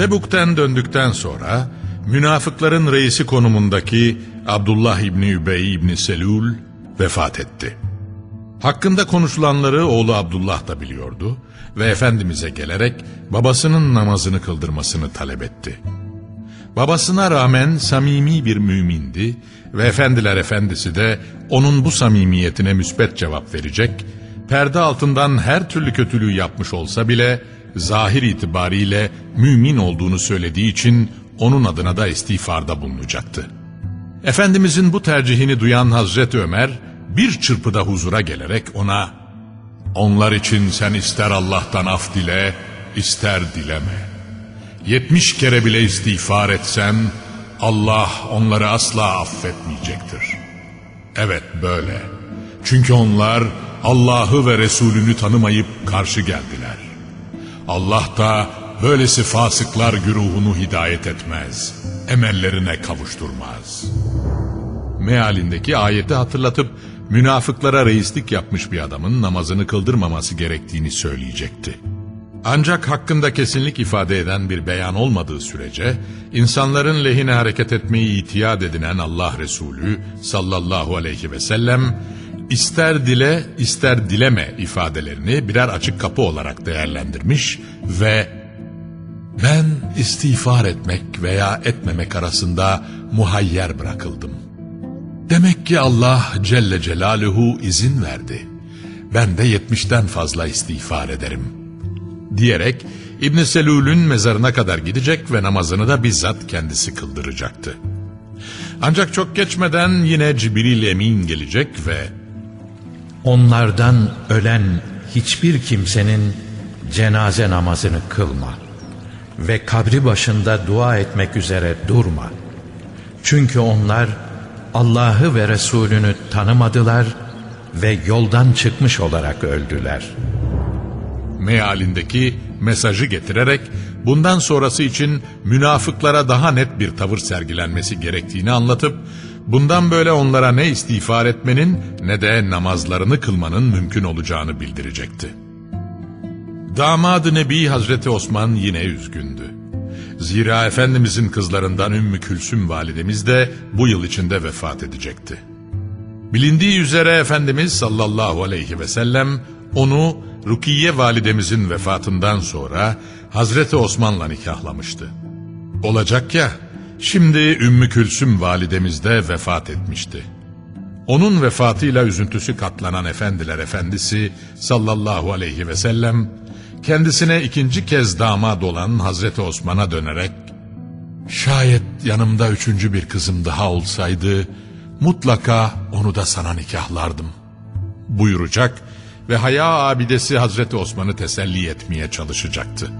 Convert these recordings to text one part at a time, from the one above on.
Tebuk'ten döndükten sonra münafıkların reisi konumundaki Abdullah İbni Übey İbni Selul vefat etti. Hakkında konuşulanları oğlu Abdullah da biliyordu ve Efendimiz'e gelerek babasının namazını kıldırmasını talep etti. Babasına rağmen samimi bir mümindi ve efendiler efendisi de onun bu samimiyetine müsbet cevap verecek, perde altından her türlü kötülüğü yapmış olsa bile zahir itibariyle mümin olduğunu söylediği için onun adına da istiğfarda bulunacaktı. Efendimizin bu tercihini duyan Hazreti Ömer bir çırpıda huzura gelerek ona ''Onlar için sen ister Allah'tan af dile, ister dileme. Yetmiş kere bile istiğfar etsen Allah onları asla affetmeyecektir. Evet böyle. Çünkü onlar Allah'ı ve Resulünü tanımayıp karşı geldiler. Allah da böylesi fasıklar güruhunu hidayet etmez, emellerine kavuşturmaz. Mealindeki ayeti hatırlatıp münafıklara reislik yapmış bir adamın namazını kıldırmaması gerektiğini söyleyecekti. Ancak hakkında kesinlik ifade eden bir beyan olmadığı sürece insanların lehine hareket etmeyi itiyat edinen Allah Resulü sallallahu aleyhi ve sellem ister dile ister dileme ifadelerini birer açık kapı olarak değerlendirmiş ve ben istiğfar etmek veya etmemek arasında muhayyer bırakıldım. Demek ki Allah Celle Celaluhu izin verdi. Ben de yetmişten fazla istiğfar ederim. Diyerek İbn Selül'ün mezarına kadar gidecek ve namazını da bizzat kendisi kıldıracaktı. Ancak çok geçmeden yine Cibril Emin gelecek ve Onlardan ölen hiçbir kimsenin cenaze namazını kılma ve kabri başında dua etmek üzere durma. Çünkü onlar Allah'ı ve Resulünü tanımadılar ve yoldan çıkmış olarak öldüler. mealindeki mesajı getirerek bundan sonrası için münafıklara daha net bir tavır sergilenmesi gerektiğini anlatıp bundan böyle onlara ne istiğfar etmenin ne de namazlarını kılmanın mümkün olacağını bildirecekti. Damadı Nebi Hazreti Osman yine üzgündü. Zira Efendimizin kızlarından Ümmü Külsüm validemiz de bu yıl içinde vefat edecekti. Bilindiği üzere Efendimiz sallallahu aleyhi ve sellem onu Rukiye validemizin vefatından sonra Hazreti Osman'la nikahlamıştı. Olacak ya, şimdi Ümmü Külsüm validemiz de vefat etmişti. Onun vefatıyla üzüntüsü katlanan efendiler efendisi sallallahu aleyhi ve sellem kendisine ikinci kez damat olan Hazreti Osman'a dönerek şayet yanımda üçüncü bir kızım daha olsaydı mutlaka onu da sana nikahlardım buyuracak ve haya abidesi Hazreti Osman'ı teselli etmeye çalışacaktı.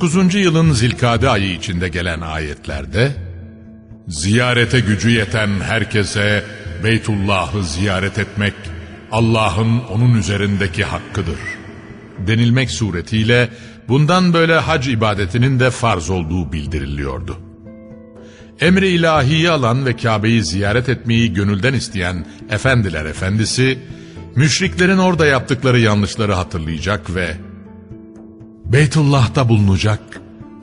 9. yılın zilkade ayı içinde gelen ayetlerde, ziyarete gücü yeten herkese Beytullah'ı ziyaret etmek, Allah'ın onun üzerindeki hakkıdır. Denilmek suretiyle bundan böyle hac ibadetinin de farz olduğu bildiriliyordu. Emri ilahiyi alan ve Kabe'yi ziyaret etmeyi gönülden isteyen efendiler efendisi, müşriklerin orada yaptıkları yanlışları hatırlayacak ve Beytullah'ta bulunacak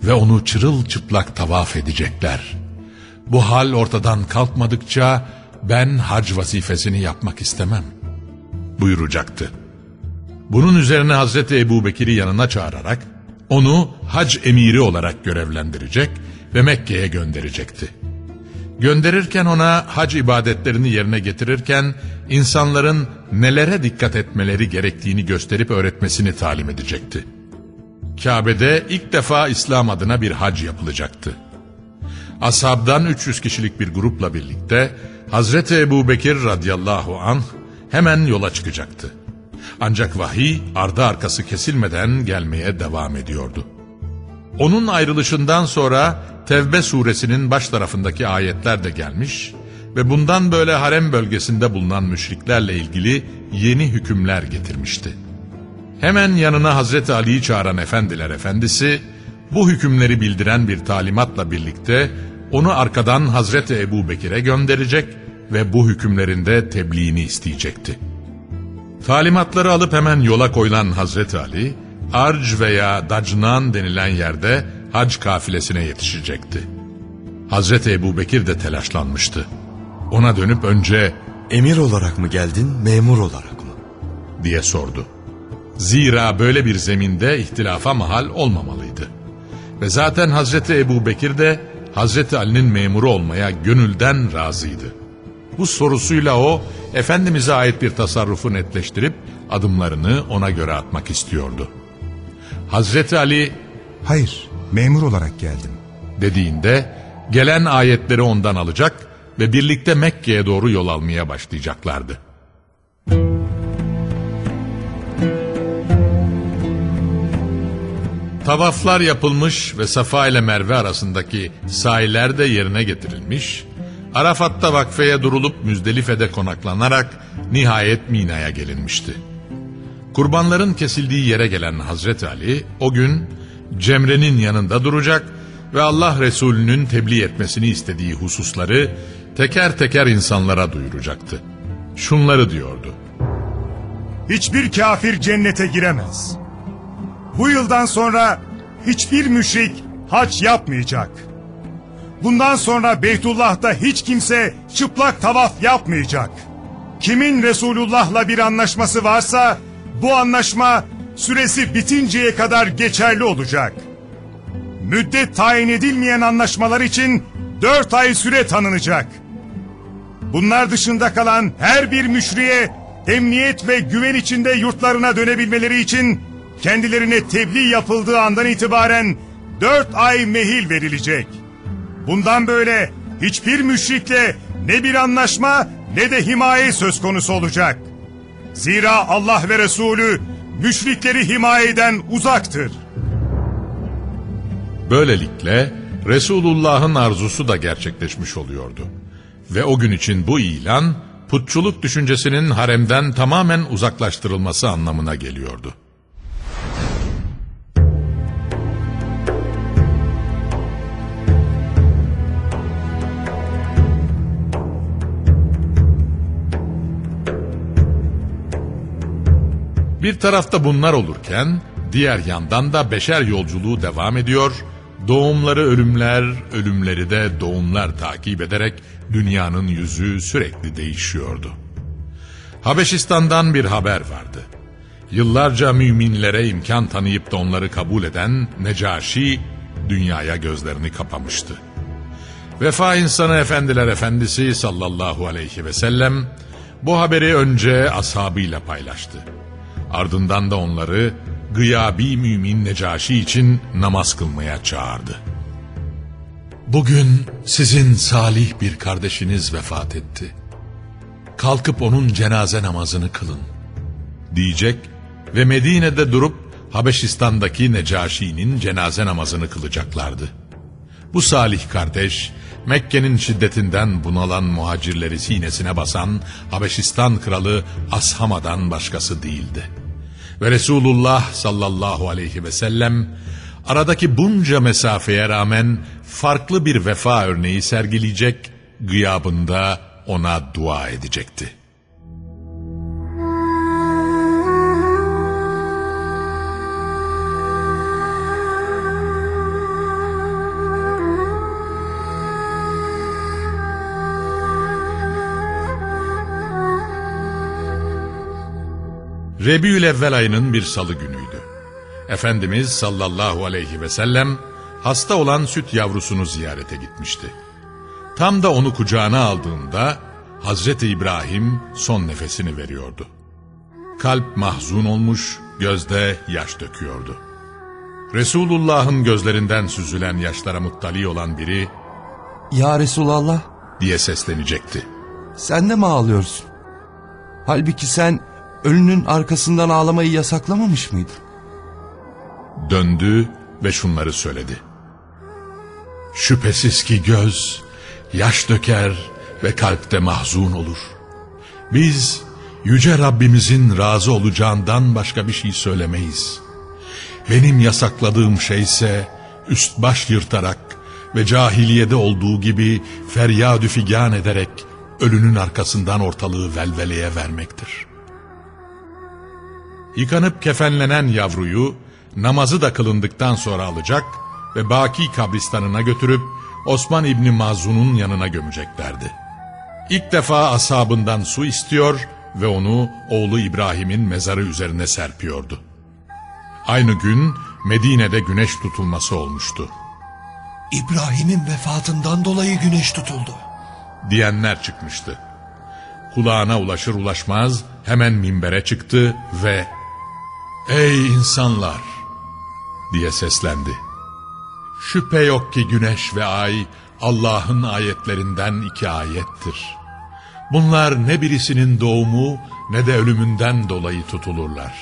ve onu çırılçıplak tavaf edecekler. Bu hal ortadan kalkmadıkça ben hac vazifesini yapmak istemem buyuracaktı. Bunun üzerine Hazreti Ebu Bekir'i yanına çağırarak onu hac emiri olarak görevlendirecek ve Mekke'ye gönderecekti. Gönderirken ona hac ibadetlerini yerine getirirken insanların nelere dikkat etmeleri gerektiğini gösterip öğretmesini talim edecekti. Kabe'de ilk defa İslam adına bir hac yapılacaktı. Ashabdan 300 kişilik bir grupla birlikte Hazreti Ebu Bekir radıyallahu anh hemen yola çıkacaktı. Ancak vahiy ardı arkası kesilmeden gelmeye devam ediyordu. Onun ayrılışından sonra Tevbe suresinin baş tarafındaki ayetler de gelmiş ve bundan böyle harem bölgesinde bulunan müşriklerle ilgili yeni hükümler getirmişti. Hemen yanına Hazreti Ali'yi çağıran efendiler efendisi, bu hükümleri bildiren bir talimatla birlikte onu arkadan Hazreti Ebu Bekir'e gönderecek ve bu hükümlerinde tebliğini isteyecekti. Talimatları alıp hemen yola koyulan Hazreti Ali, Arc veya Dacnan denilen yerde hac kafilesine yetişecekti. Hazreti Ebu Bekir de telaşlanmıştı. Ona dönüp önce Emir olarak mı geldin, memur olarak mı? diye sordu. Zira böyle bir zeminde ihtilafa mahal olmamalıydı. Ve zaten Hazreti Ebu Bekir de Hazreti Ali'nin memuru olmaya gönülden razıydı. Bu sorusuyla o, Efendimiz'e ait bir tasarrufu netleştirip adımlarını ona göre atmak istiyordu. Hazreti Ali Hayır, memur olarak geldim. dediğinde gelen ayetleri ondan alacak ve birlikte Mekke'ye doğru yol almaya başlayacaklardı. Tavaflar yapılmış ve Safa ile Merve arasındaki sahiler de yerine getirilmiş, Arafat'ta vakfeye durulup Müzdelife'de konaklanarak nihayet Mina'ya gelinmişti. Kurbanların kesildiği yere gelen Hazreti Ali o gün Cemre'nin yanında duracak ve Allah Resulü'nün tebliğ etmesini istediği hususları teker teker insanlara duyuracaktı. Şunları diyordu. Hiçbir kafir cennete giremez. Bu yıldan sonra hiçbir müşrik haç yapmayacak. Bundan sonra Beytullah'ta hiç kimse çıplak tavaf yapmayacak. Kimin Resulullah'la bir anlaşması varsa bu anlaşma süresi bitinceye kadar geçerli olacak. Müddet tayin edilmeyen anlaşmalar için dört ay süre tanınacak. Bunlar dışında kalan her bir müşriye emniyet ve güven içinde yurtlarına dönebilmeleri için kendilerine tebliğ yapıldığı andan itibaren dört ay mehil verilecek. Bundan böyle hiçbir müşrikle ne bir anlaşma ne de himaye söz konusu olacak. Zira Allah ve Resulü müşrikleri himayeden uzaktır. Böylelikle Resulullah'ın arzusu da gerçekleşmiş oluyordu. Ve o gün için bu ilan putçuluk düşüncesinin haremden tamamen uzaklaştırılması anlamına geliyordu. Bir tarafta bunlar olurken diğer yandan da beşer yolculuğu devam ediyor, doğumları ölümler, ölümleri de doğumlar takip ederek dünyanın yüzü sürekli değişiyordu. Habeşistan'dan bir haber vardı. Yıllarca müminlere imkan tanıyıp da onları kabul eden Necaşi dünyaya gözlerini kapamıştı. Vefa insanı efendiler efendisi sallallahu aleyhi ve sellem bu haberi önce ashabıyla paylaştı. Ardından da onları gıyabi mümin Necaşi için namaz kılmaya çağırdı. Bugün sizin salih bir kardeşiniz vefat etti. Kalkıp onun cenaze namazını kılın. Diyecek ve Medine'de durup Habeşistan'daki Necaşi'nin cenaze namazını kılacaklardı. Bu salih kardeş, Mekke'nin şiddetinden bunalan muhacirleri sinesine basan Habeşistan kralı Ashama'dan başkası değildi. Ve Resulullah sallallahu aleyhi ve sellem aradaki bunca mesafeye rağmen farklı bir vefa örneği sergileyecek, gıyabında ona dua edecekti. Rebiül evvel ayının bir salı günüydü. Efendimiz sallallahu aleyhi ve sellem hasta olan süt yavrusunu ziyarete gitmişti. Tam da onu kucağına aldığında Hazreti İbrahim son nefesini veriyordu. Kalp mahzun olmuş, gözde yaş döküyordu. Resulullah'ın gözlerinden süzülen yaşlara muttali olan biri Ya Resulallah diye seslenecekti. sen de mi ağlıyorsun? Halbuki sen ölünün arkasından ağlamayı yasaklamamış mıydın? Döndü ve şunları söyledi. Şüphesiz ki göz yaş döker ve kalpte mahzun olur. Biz yüce Rabbimizin razı olacağından başka bir şey söylemeyiz. Benim yasakladığım şeyse üst baş yırtarak ve cahiliyede olduğu gibi feryadü figan ederek ölünün arkasından ortalığı velveleye vermektir.'' Yıkanıp kefenlenen yavruyu namazı da kılındıktan sonra alacak ve Baki kabristanına götürüp Osman İbni Mazun'un yanına gömeceklerdi. İlk defa ashabından su istiyor ve onu oğlu İbrahim'in mezarı üzerine serpiyordu. Aynı gün Medine'de güneş tutulması olmuştu. İbrahim'in vefatından dolayı güneş tutuldu. Diyenler çıkmıştı. Kulağına ulaşır ulaşmaz hemen minbere çıktı ve Ey insanlar! diye seslendi. Şüphe yok ki güneş ve ay Allah'ın ayetlerinden iki ayettir. Bunlar ne birisinin doğumu ne de ölümünden dolayı tutulurlar.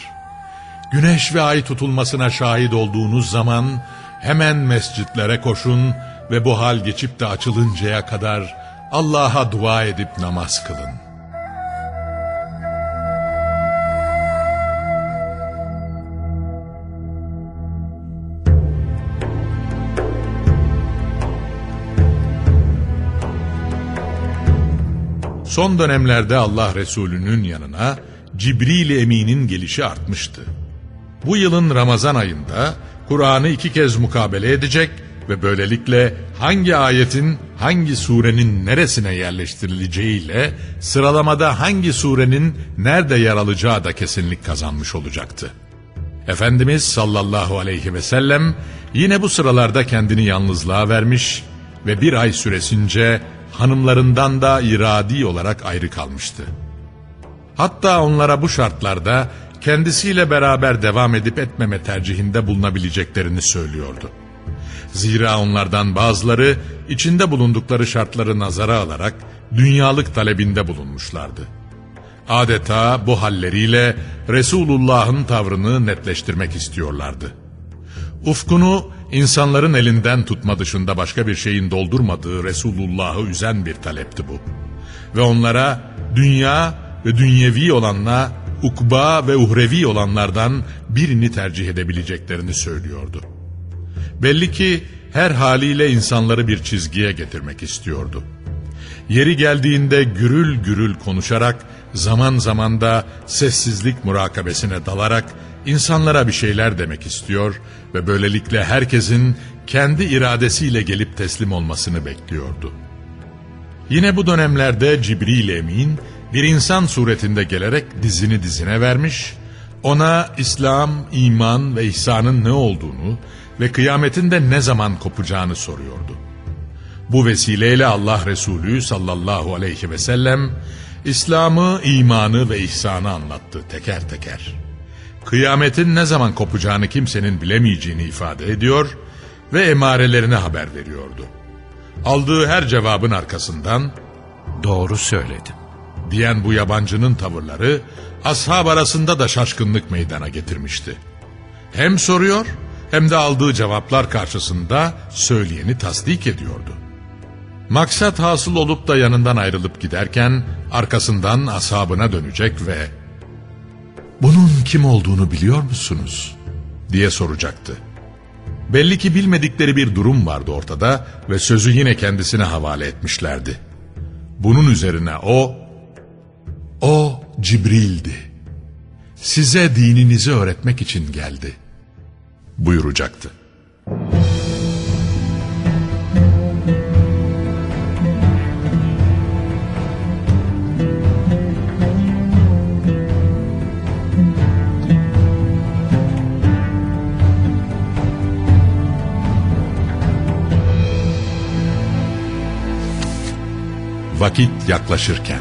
Güneş ve ay tutulmasına şahit olduğunuz zaman hemen mescitlere koşun ve bu hal geçip de açılıncaya kadar Allah'a dua edip namaz kılın. Son dönemlerde Allah Resulü'nün yanına Cibril Emin'in gelişi artmıştı. Bu yılın Ramazan ayında Kur'an'ı iki kez mukabele edecek ve böylelikle hangi ayetin hangi surenin neresine yerleştirileceğiyle sıralamada hangi surenin nerede yer alacağı da kesinlik kazanmış olacaktı. Efendimiz sallallahu aleyhi ve sellem yine bu sıralarda kendini yalnızlığa vermiş ve bir ay süresince hanımlarından da iradi olarak ayrı kalmıştı. Hatta onlara bu şartlarda kendisiyle beraber devam edip etmeme tercihinde bulunabileceklerini söylüyordu. Zira onlardan bazıları içinde bulundukları şartları nazara alarak dünyalık talebinde bulunmuşlardı. Adeta bu halleriyle Resulullah'ın tavrını netleştirmek istiyorlardı. Ufkunu insanların elinden tutma dışında başka bir şeyin doldurmadığı Resulullah'ı üzen bir talepti bu. Ve onlara dünya ve dünyevi olanla ukba ve uhrevi olanlardan birini tercih edebileceklerini söylüyordu. Belli ki her haliyle insanları bir çizgiye getirmek istiyordu. Yeri geldiğinde gürül gürül konuşarak, zaman zaman da sessizlik murakabesine dalarak insanlara bir şeyler demek istiyor ve böylelikle herkesin kendi iradesiyle gelip teslim olmasını bekliyordu. Yine bu dönemlerde Cibril Emin bir insan suretinde gelerek dizini dizine vermiş, ona İslam, iman ve ihsanın ne olduğunu ve kıyametin de ne zaman kopacağını soruyordu. Bu vesileyle Allah Resulü sallallahu aleyhi ve sellem İslam'ı, imanı ve ihsanı anlattı teker teker. Kıyametin ne zaman kopacağını kimsenin bilemeyeceğini ifade ediyor ve emarelerine haber veriyordu. Aldığı her cevabın arkasından Doğru söyledim. diyen bu yabancının tavırları ashab arasında da şaşkınlık meydana getirmişti. Hem soruyor hem de aldığı cevaplar karşısında söyleyeni tasdik ediyordu. Maksat hasıl olup da yanından ayrılıp giderken arkasından ashabına dönecek ve ''Bunun kim olduğunu biliyor musunuz?'' diye soracaktı. Belli ki bilmedikleri bir durum vardı ortada ve sözü yine kendisine havale etmişlerdi. Bunun üzerine o, o Cibril'di. Size dininizi öğretmek için geldi. Buyuracaktı. Vakit yaklaşırken.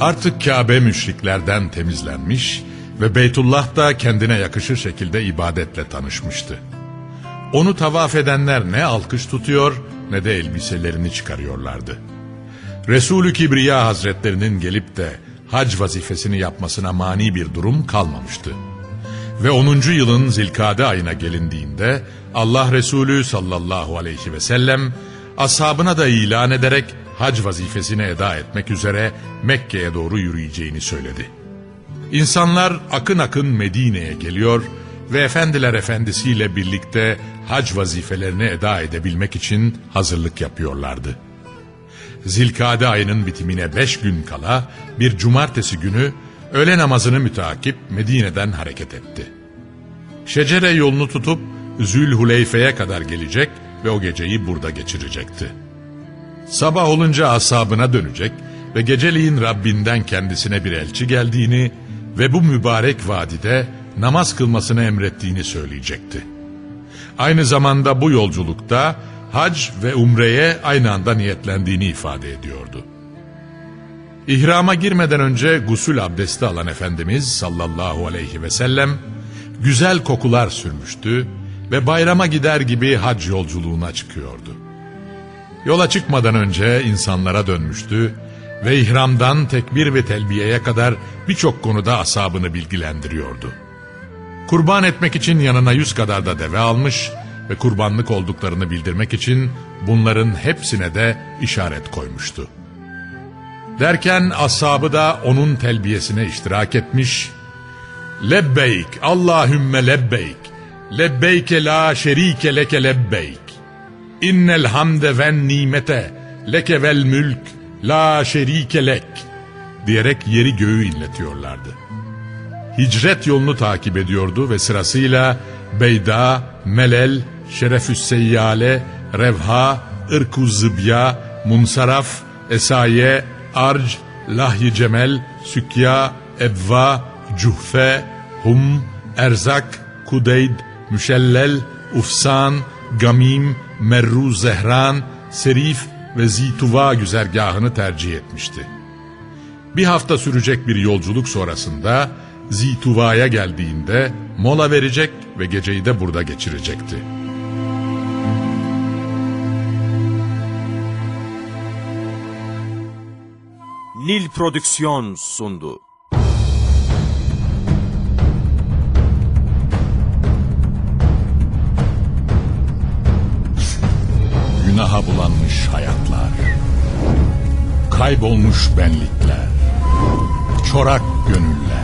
Artık Kabe müşriklerden temizlenmiş ve Beytullah da kendine yakışır şekilde ibadetle tanışmıştı. Onu tavaf edenler ne alkış tutuyor ne de elbiselerini çıkarıyorlardı. Resulü Kibriya Hazretlerinin gelip de hac vazifesini yapmasına mani bir durum kalmamıştı. Ve 10. yılın zilkade ayına gelindiğinde Allah Resulü sallallahu aleyhi ve sellem ashabına da ilan ederek hac vazifesini eda etmek üzere Mekke'ye doğru yürüyeceğini söyledi. İnsanlar akın akın Medine'ye geliyor ve Efendiler Efendisiyle birlikte hac vazifelerini eda edebilmek için hazırlık yapıyorlardı. Zilkade ayının bitimine beş gün kala bir cumartesi günü öğle namazını müteakip Medine'den hareket etti. Şecere yolunu tutup Zülhuleyfe'ye kadar gelecek ve o geceyi burada geçirecekti. Sabah olunca asabına dönecek ve geceliğin Rabbinden kendisine bir elçi geldiğini ve bu mübarek vadide namaz kılmasını emrettiğini söyleyecekti. Aynı zamanda bu yolculukta hac ve umreye aynı anda niyetlendiğini ifade ediyordu. İhrama girmeden önce gusül abdesti alan Efendimiz sallallahu aleyhi ve sellem güzel kokular sürmüştü ve bayrama gider gibi hac yolculuğuna çıkıyordu. Yola çıkmadan önce insanlara dönmüştü ve ihramdan tekbir ve telbiyeye kadar birçok konuda asabını bilgilendiriyordu. Kurban etmek için yanına yüz kadar da deve almış ve kurbanlık olduklarını bildirmek için bunların hepsine de işaret koymuştu. Derken ashabı da onun telbiyesine iştirak etmiş. Lebbeyk, Allahümme lebbeyk, lebbeyke la şerike leke lebbeyk. İnnel hamde ven nimete leke vel mülk la şerike lek diyerek yeri göğü inletiyorlardı. Hicret yolunu takip ediyordu ve sırasıyla Beyda, Melel, Şerefüsseyyale, Revha, Irku Zıbya, Munsaraf, Esaye, Arc, Lahyi Cemel, Sükya, Ebva, Cuhfe, Hum, Erzak, Kudeyd, Müşellel, Ufsan, Gamim, Merru Zehran, Serif ve Zituva güzergahını tercih etmişti. Bir hafta sürecek bir yolculuk sonrasında Zituva'ya geldiğinde mola verecek ve geceyi de burada geçirecekti. Nil Prodüksiyon sundu. Günaha bulanmış hayatlar, kaybolmuş benlikler, çorak gönüller,